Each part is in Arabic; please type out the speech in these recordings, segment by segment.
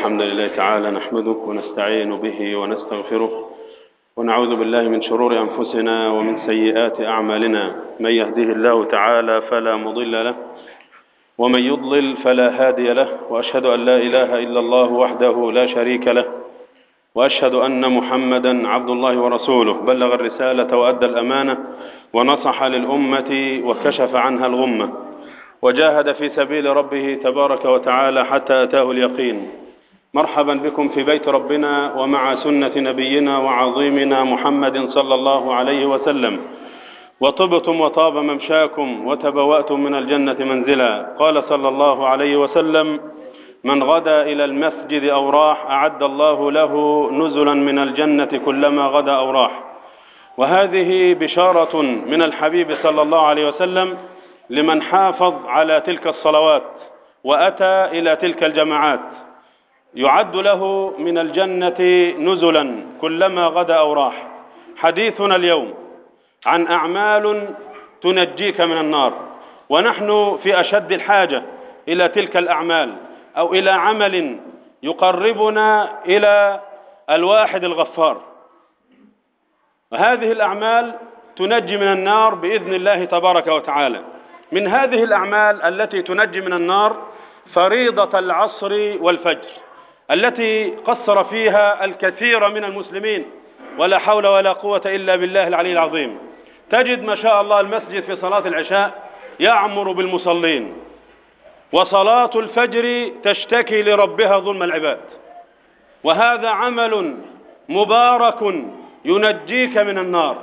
الحمد لله تعالى نحمده ونستعين به ونستغفره ونعوذ بالله من شرور أنفسنا ومن سيئات أعمالنا. من يهده الله تعالى فلا مضل له ومن يضلل فلا هادي له وأشهد أن لا إله إلا الله وحده لا شريك له وأشهد أن محمدا عبد الله ورسوله. بلغ الرسالة وأدى الأمانة ونصح للأمة وكشف عنها الغمة وجاهد في سبيل ربه تبارك وتعالى حتى أتاه اليقين. مرحبا بكم في بيت ربنا ومع سنة نبينا وعظيمنا محمد صلى الله عليه وسلم. وطبتم وطاب ممشاكم وتبوأتم من الجنة منزلا. قال صلى الله عليه وسلم من غدا إلى المسجد أو راح أعد الله له نزلا من الجنة كلما غدا أو راح. وهذه بشارة من الحبيب صلى الله عليه وسلم لمن حافظ على تلك الصلوات وأتى إلى تلك الجماعات. يعد له من الجنة نزلا كلما غدأ أو راح حديثنا اليوم عن أعمال تنجيك من النار. ونحن في أشد الحاجة إلى تلك الأعمال أو إلى عمل يقربنا إلى الواحد الغفار. وهذه الأعمال تنجي من النار بإذن الله تبارك وتعالى. من هذه الأعمال التي تنجي من النار فريضة العصر والفجر. التي قصر فيها الكثير من المسلمين ولا حول ولا قوة إلا بالله العلي العظيم. تجد ما شاء الله المسجد في صلاة العشاء يعمر بالمصلين وصلاة الفجر تشتكي لربها ظلم العباد. وهذا عمل مبارك ينجيك من النار.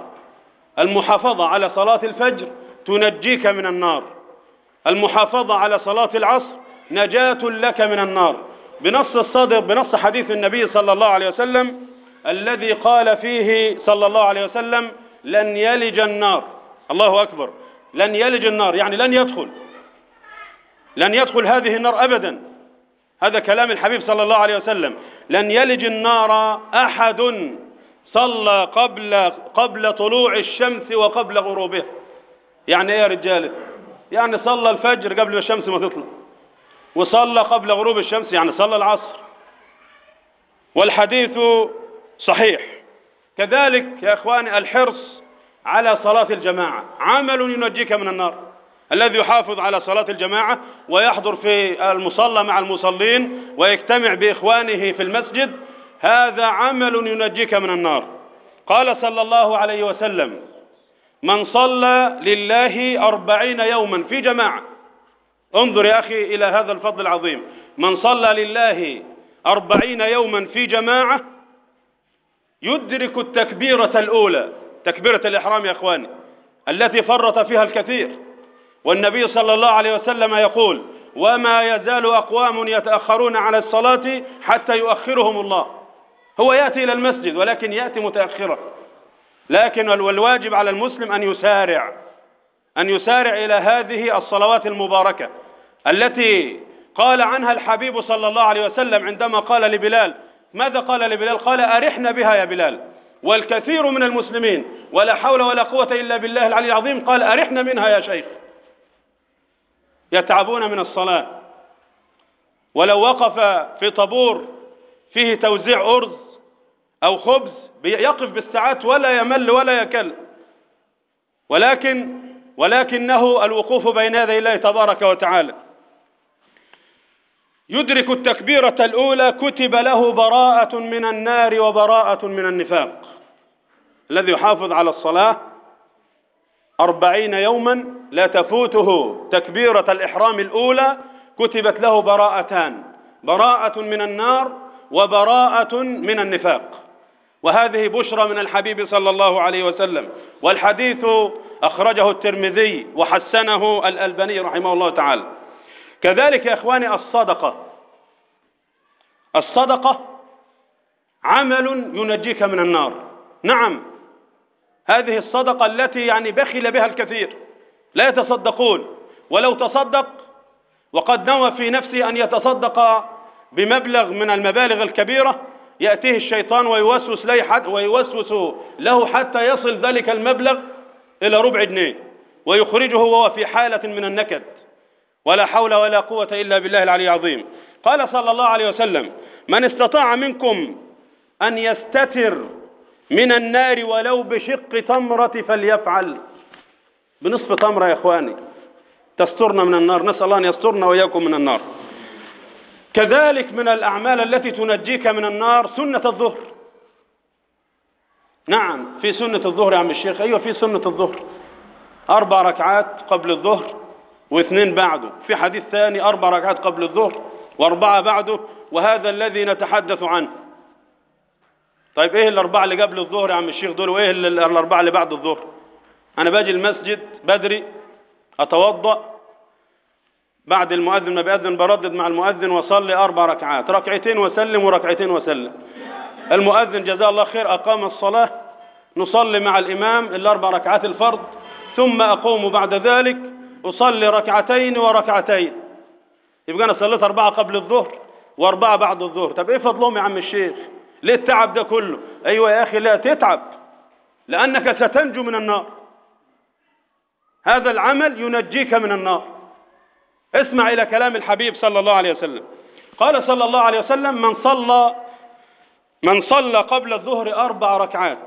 المحافظة على صلاة الفجر تنجيك من النار. المحافظة على صلاة العصر نجاة لك من النار. بنص الصدر بنص حديث النبي صلى الله عليه وسلم الذي قال فيه صلى الله عليه وسلم لن يلج النار. الله أكبر. لن يلج النار يعني لن يدخل. لن يدخل هذه النار أبدا. هذا كلام الحبيب صلى الله عليه وسلم. لن يلج النار أحد صلى قبل قبل طلوع الشمس وقبل غروبها. يعني إيه يا رجاله يعني صلى الفجر قبل ما الشمس ما تطلع. وصلى قبل غروب الشمس يعني صلى العصر. والحديث صحيح. كذلك يا إخواني الحرص على صلاة الجماعة. عمل ينجيك من النار. الذي يحافظ على صلاة الجماعة ويحضر في المصلى مع المصلين ويجتمع بإخوانه في المسجد هذا عمل ينجيك من النار. قال صلى الله عليه وسلم من صلى لله أربعين يوما في جماعة انظر يا أخي إلى هذا الفضل العظيم. من صلى لله أربعين يوما في جماعة يدرك التكبيرة الأولى. تكبيرة الإحرام يا أخواني التي فرط فيها الكثير. والنبي صلى الله عليه وسلم يقول وما يزال أقوام يتأخرون على الصلاة حتى يؤخرهم الله. هو يأتي إلى المسجد ولكن يأتي متأخرا. لكن والواجب على المسلم أن يسارع. أن يسارع إلى هذه الصلوات المباركة التي قال عنها الحبيب صلى الله عليه وسلم عندما قال لبلال ماذا قال لبلال؟ قال أرحنا بها يا بلال. والكثير من المسلمين ولا حول ولا قوة إلا بالله العلي العظيم قال أرحنا منها يا شيخ. يتعبون من الصلاة. ولو وقف في طابور فيه توزيع أرز أو خبز يقف بالساعات ولا يمل ولا يكل. ولكن ولكنه الوقوف بين يدي الله تبارك وتعالى. يدرك التكبيرة الأولى كتب له براءة من النار وبراءة من النفاق. الذي يحافظ على الصلاة أربعين يوما لا تفوته تكبيرة الإحرام الأولى كتبت له براءتان براءة من النار وبراءة من النفاق. وهذه بشرى من الحبيب صلى الله عليه وسلم. والحديث أخرجه الترمذي وحسنه الألباني رحمه الله تعالى. كذلك يا إخواني الصدقة. الصدقة عمل ينجيك من النار. نعم. هذه الصدقة التي يعني بخل بها الكثير. لا يتصدقون. ولو تصدق وقد نوى في نفسه أن يتصدق بمبلغ من المبالغ الكبيرة يأتيه الشيطان ويوسوس له حتى ويوسوس له حتى يصل ذلك المبلغ إلى ربع جنيه ويخرجه وهو في حالة من النكد ولا حول ولا قوة إلا بالله العلي العظيم. قال صلى الله عليه وسلم من استطاع منكم أن يستتر من النار ولو بشق تمرة فليفعل. بنصف تمرة يا إخواني تسترنا من النار نسأل الله أن يسترنا وإياكم من النار. كذلك من الأعمال التي تنجيك من النار سنة الظهر. نعم في سنة الظهر يا عم الشيخ. أيوة في سنة الظهر. أربع ركعات قبل الظهر واثنين بعده. في حديث ثاني أربع ركعات قبل الظهر وأربعة بعده وهذا الذي نتحدث عنه. طيب إيه الأربعة اللي قبل الظهر يا عم الشيخ دول وإيه الأربعة اللي بعد الظهر؟ أنا باجي المسجد بدري أتوضأ. بعد المؤذن ما بيأذن بردد مع المؤذن وصلي أربع ركعات ركعتين وسلم وركعتين وسلم المؤذن جزاه الله خير أقام الصلاة نصلي مع الإمام الأربع ركعات الفرض ثم أقوم بعد ذلك أصلي ركعتين وركعتين. يبقى أنا صليت أربعة قبل الظهر وأربعة بعد الظهر. طب إيه فضلهم يا عم الشيخ؟ ليه التعب ده كله؟ أيوة يا أخي لا تتعب. لأنك ستنجو من النار. هذا العمل ينجيك من النار. اسمع إلى كلام الحبيب صلى الله عليه وسلم. قال صلى الله عليه وسلم من صلى من صلى قبل الظهر أربع ركعات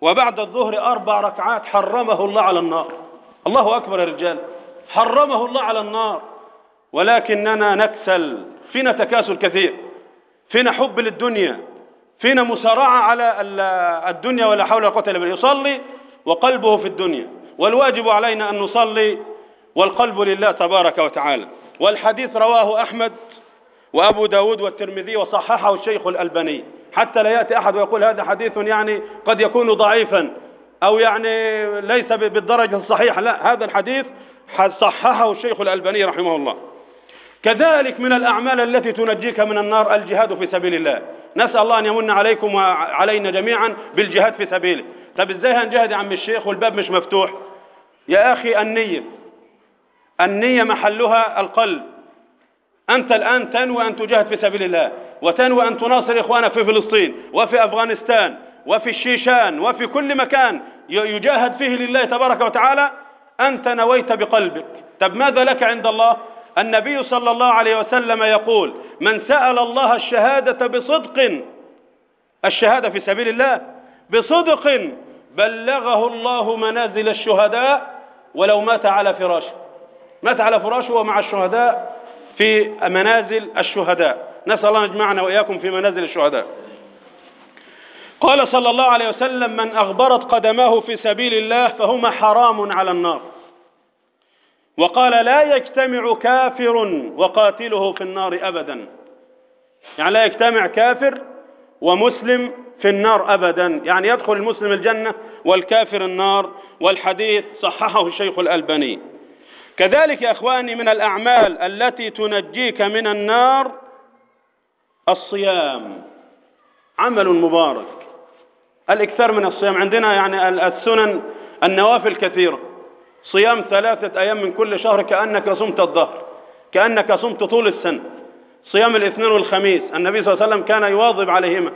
وبعد الظهر أربع ركعات حرمه الله على النار. الله أكبر يا رجال. حرمه الله على النار. ولكننا نكسل. فينا تكاسل كثير. فينا حب للدنيا. فينا مسارعة على الدنيا ولا حول ولا قوة إلا بالله. يصلي وقلبه في الدنيا. والواجب علينا أن نصلي والقلب لله تبارك وتعالى. والحديث رواه أحمد وأبو داود والترمذي وصححه الشيخ الألباني. حتى لا يأتي أحد ويقول هذا حديث يعني قد يكون ضعيفا أو يعني ليس بالدرجة الصحيحة. لا هذا الحديث صححه الشيخ الألباني رحمه الله. كذلك من الأعمال التي تنجيك من النار الجهاد في سبيل الله. نسأل الله أن يمن عليكم وعلينا جميعا بالجهاد في سبيله. طب إزاي هنجاهد يا عم الشيخ والباب مش مفتوح؟ يا أخي النية النية محلها القلب. أنت الآن تنوي أن تجاهد في سبيل الله. وتنوي أن تناصر إخوانك في فلسطين وفي أفغانستان وفي الشيشان وفي كل مكان يجاهد فيه لله تبارك وتعالى أنت نويت بقلبك. طب ماذا لك عند الله؟ النبي صلى الله عليه وسلم يقول من سأل الله الشهادة بصدق الشهادة في سبيل الله بصدق بلغه الله منازل الشهداء ولو مات على فراشه. مات على فراشه ومع الشهداء في منازل الشهداء. نسأل الله يجمعنا وإياكم في منازل الشهداء. قال صلى الله عليه وسلم من أغبرت قدماه في سبيل الله فهما حرام على النار. وقال لا يجتمع كافر وقاتله في النار أبدا. يعني لا يجتمع كافر ومسلم في النار أبدا. يعني يدخل المسلم الجنة والكافر النار والحديث صححه الشيخ الألباني. كذلك يا أخواني من الأعمال التي تنجيك من النار الصيام. عمل مبارك. الإكثار من الصيام. عندنا يعني السنن النوافل كثيرة. صيام ثلاثة أيام من كل شهر كأنك صمت الظهر كأنك صمت طول السنة. صيام الاثنين والخميس النبي صلى الله عليه وسلم كان يواظب عليهما.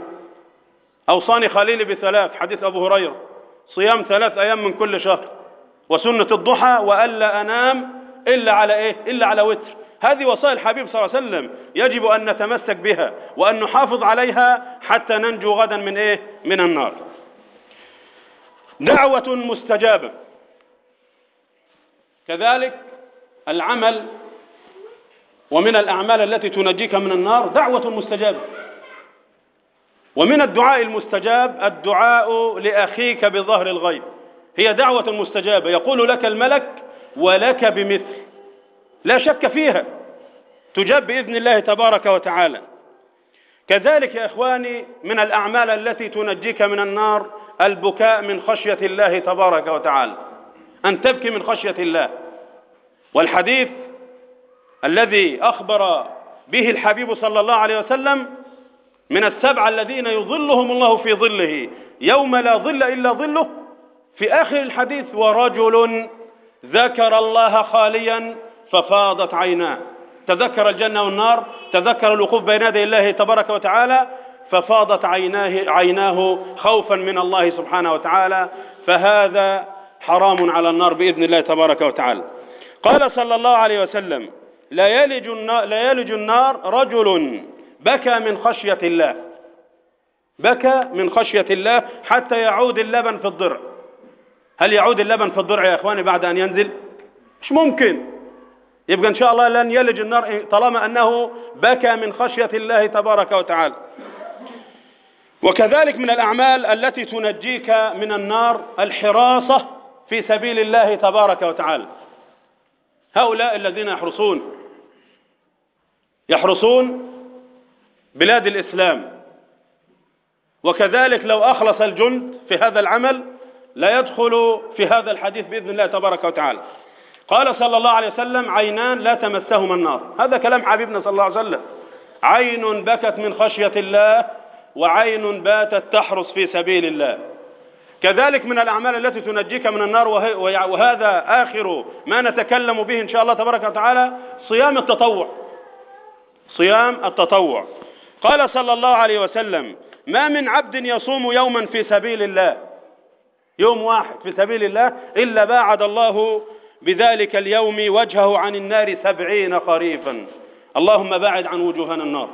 أوصاني خليلي بثلاث حديث أبو هريرة. صيام ثلاث أيام من كل شهر. وسنة الضحى وألا أنام إلا على إيه؟ إلا على وتر. هذه وصايا الحبيب صلى الله عليه وسلم. يجب أن نتمسك بها وأن نحافظ عليها حتى ننجو غدا من إيه؟ من النار. دعوة مستجابة. كذلك العمل ومن الأعمال التي تنجيك من النار دعوة مستجابة. ومن الدعاء المستجاب الدعاء لأخيك بظهر الغيب. هي دعوة مستجابة. يقول لك الملك ولك بمثل. لا شك فيها. تجاب بإذن الله تبارك وتعالى. كذلك يا إخواني من الأعمال التي تنجيك من النار البكاء من خشية الله تبارك وتعالى. أن تبكي من خشية الله. والحديث الذي أخبر به الحبيب صلى الله عليه وسلم من السبعة الذين يظلهم الله في ظله. يوم لا ظل إلا ظله. في آخر الحديث ورجل ذكر الله خاليا ففاضت عيناه. تذكر الجنة والنار تذكر الوقوف بين يدي الله تبارك وتعالى ففاضت عيناه, عيناه خوفا من الله سبحانه وتعالى فهذا حرام على النار بإذن الله تبارك وتعالى. قال صلى الله عليه وسلم لا يلج النار, لا يلج النار رجل بكى من خشية الله بكى من خشية الله حتى يعود اللبن في الضرع. هل يعود اللبن في الضرع يا إخواني بعد أن ينزل؟ مش ممكن. يبقى إن شاء الله لن يلج النار طالما أنه بكى من خشية الله تبارك وتعالى. وكذلك من الأعمال التي تنجيك من النار الحراسة في سبيل الله تبارك وتعالى. هؤلاء الذين يحرسون يحرسون بلاد الإسلام. وكذلك لو أخلص الجند في هذا العمل لا يدخل في هذا الحديث بإذن الله تبارك وتعالى. قال صلى الله عليه وسلم عينان لا تمسهما النار. هذا كلام حبيبنا صلى الله عليه وسلم. عين بكت من خشية الله وعين باتت تحرس في سبيل الله. كذلك من الأعمال التي تنجيك من النار وهذا آخر ما نتكلم به إن شاء الله تبارك وتعالى صيام التطوع. صيام التطوع. قال صلى الله عليه وسلم ما من عبد يصوم يوما في سبيل الله. يوم واحد في سبيل الله إلا باعد الله بذلك اليوم وجهه عن النار سبعين خريفا. اللهم باعد عن وجوهنا النار.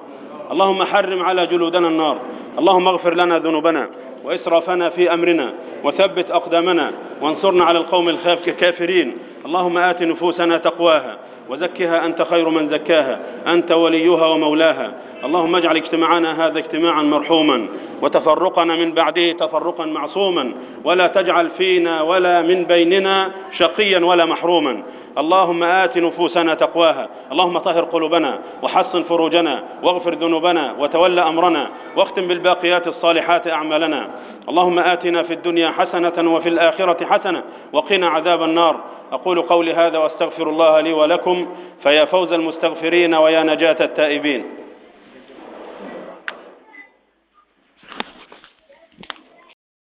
اللهم حرم على جلودنا النار. اللهم اغفر لنا ذنوبنا وإسرافنا في أمرنا وثبت أقدامنا وانصرنا على القوم الكافرين. اللهم آت نفوسنا تقواها. وزكها أنت خير من زكاها أنت وليها ومولاها. اللهم اجعل اجتماعنا هذا اجتماعا مرحوما وتفرقنا من بعده تفرقا معصوما. ولا تجعل فينا ولا من بيننا شقيا ولا محروما. اللهم آت نفوسنا تقواها. اللهم طهر قلوبنا وحصن فروجنا واغفر ذنوبنا وتول أمرنا واختم بالباقيات الصالحات أعمالنا. اللهم آتنا في الدنيا حسنة وفي الآخرة حسنة وقنا عذاب النار. أقول قولي هذا وأستغفر الله لي ولكم فيا فوز المستغفرين ويا نجاة التائبين.